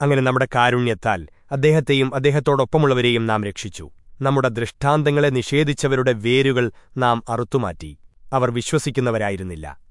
അങ്ങനെ നമ്മുടെ കാരുണ്യത്താൽ അദ്ദേഹത്തെയും അദ്ദേഹത്തോടൊപ്പമുള്ളവരെയും നാം രക്ഷിച്ചു. നമ്മുടെ ദൃഷ്ടാന്തങ്ങളെ നിഷേധിച്ചവരുടെ വേരുകൾ നാം അറുത്തുമാറ്റി. അവർ വിശ്വസിക്കുന്നവരായിരുന്നില്ല.